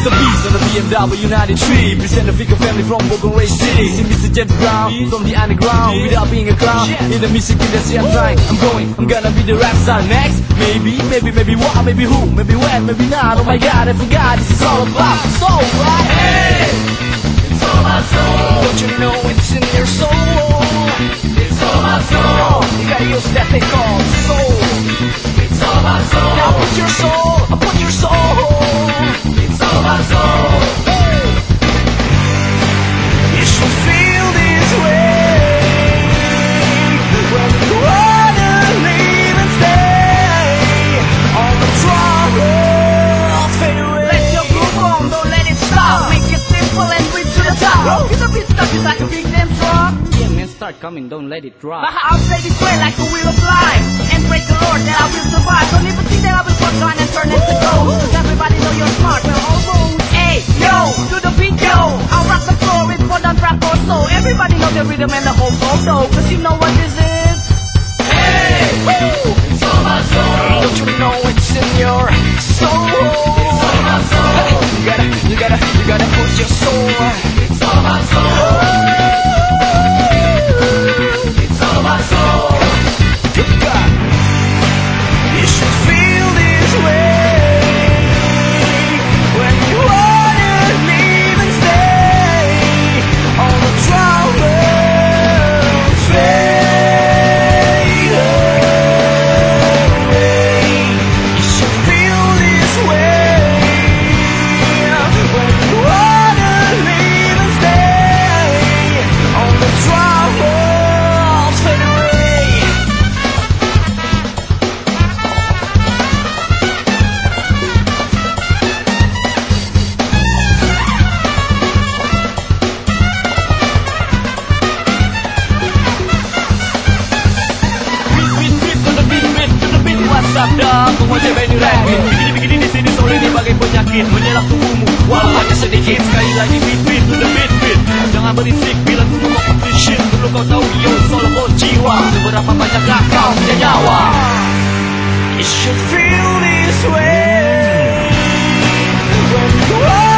Mr. Beast on the BMW 93 Present the figure family from Bogor Ray City. See Mr. James Brown from the underground Without being a clown. In the music industry I'm trying I'm going, I'm gonna be the rap star next. Maybe, maybe, maybe what, maybe who Maybe when, maybe not. Oh my god, I forgot this is all about soul, right? Hey! It's all about soul. Don't you know it's in your soul? It's all about soul. You gotta use that thing called soul. It's all about soul. Now put your soul, put your soul like a big damn drum. Yeah man, start coming, don't let it drop But I'll play this way like a wheel of life. And break the Lord that I will survive. Don't even think that I will fuck on and turn into ghost. Cause everybody know you're smart, we're almost. Hey, yo, to the beat, yo. I'll rock the floor with more than rap or soul. Everybody know the rhythm and the whole photo. Cause you know what this is. Hey! Woo! It's all about soul Don't you know it's in your soul It's all about soul You gotta, you gotta, you gotta put your soul It's all about soul sabda Penguasa venue rapid Begini-begini di sini sore ini bagai penyakit Menyerap tubuhmu. Walau hanya sedikit Sekali lagi beat beat to the beat beat Jangan berisik bila dulu competition Dulu kau tahu yo solo kau jiwa. Seberapa banyak kau punya nyawa. It should feel this way. When you are